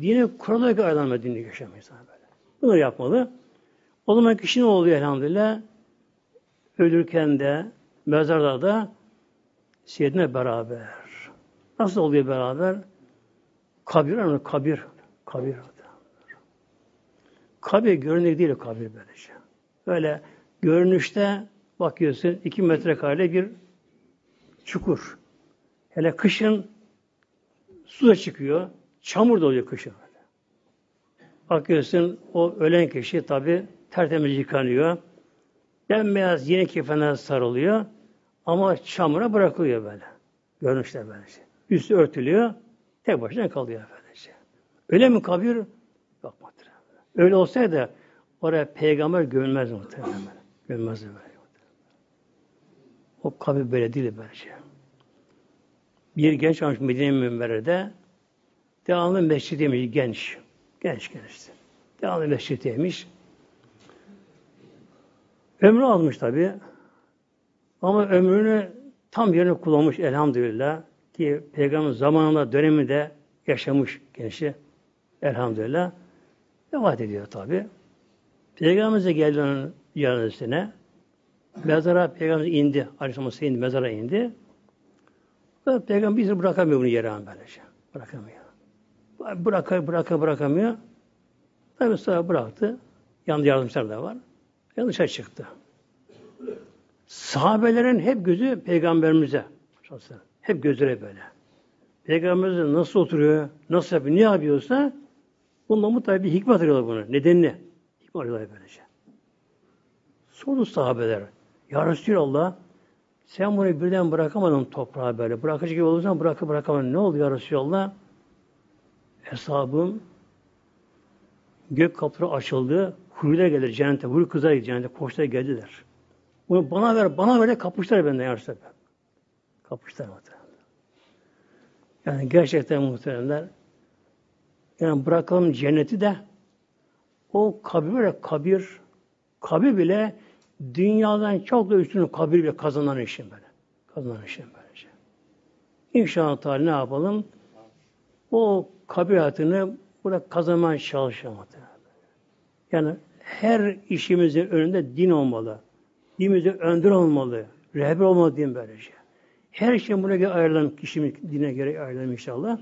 S1: dini kurala göre ayarlamalı günlük yaşamı insan böyle. Bunu yapmalı. O zaman kişi ne oluyor elhamdülillah? Ölürken de, mezarda da seyyidine beraber. Nasıl oluyor beraber? Kabir ama kabir. Kabir. Kabir görünür değil kabir böylece. Böyle görünüşte bakıyorsun iki metrekare bir çukur. Hele kışın su da çıkıyor. Çamur da oluyor kışın. Bakıyorsun o ölen kişi tabi tertemiz yıkanıyor. Bembeyaz yeni kefenler sarılıyor. Ama çamura bırakılıyor böyle. Görünüşler böyle şey. Üstü örtülüyor. Tek başına kalıyor efendice. Öyle mi kabir? Muhtemelen. Öyle olsaydı oraya peygamber gömülmez muhtemelen. Gömülmez böyle. O kabir böyle değil böyle şey. Bir genç almış Medine Münber'de devamlı mescidiymiş genç. Genç gençti. Devamlı mescidiymiş. Ömrü almış tabi. Ama ömrünü tam yerine kullanmış elhamdülillah. Ki peygamber zamanında döneminde yaşamış gençi. Elhamdülillah. Vefat ediyor tabi. Peygamberimize geldi onun yanısına. Mezara peygamber indi. Aleyhisselam indi. Mezara indi. Ve peygamber bizi bırakamıyor bunu yere böylece. Bırakamıyor. Bırak, bırak, bırakamıyor. Tabi sonra bıraktı. Yanında yardımcılar da var. Yanlışa çıktı. Sahabelerin hep gözü peygamberimize. Hep gözleri böyle. Peygamberimiz nasıl oturuyor, nasıl yapıyor, ne yapıyorsa bundan mutlaka bir hikmet arıyorlar bunu. Nedenini. Arıyorlar böylece. Sordu sahabeler. Ya Resulallah sen bunu birden bırakamadın toprağa böyle. Bırakıcı gibi olursan bırakıp bırakamadın. Ne oldu ya Resulallah? Hesabım gök kapıları açıldı. Huriler gelir cennete. Kızlar gelir cennete. Koçlar geldiler. Bunu bana ver, bana ver de kapıştılar benden yarısı. Kapıştılar muhtemelen. Yani gerçekten muhteremler yani bırakalım cenneti de o kabir bile kabir kabir bile dünyadan çok da üstün kabir bile kazanan işin böyle. Kazanan işin böylece. İnşallah Teala ne yapalım? O kabir hayatını burada kazanmaya çalışalım. Yani her işimizin önünde din olmalı. Dinimize önder olmalı. Rehber olmalı din böylece. Her şey buna göre ayrılan kişinin dine göre ayrılalım inşallah.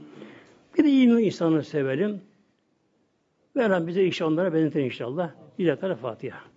S1: Bir de iyi insanı sevelim. Ve bize inşallah onlara benzetin inşallah. Bir Fatiha.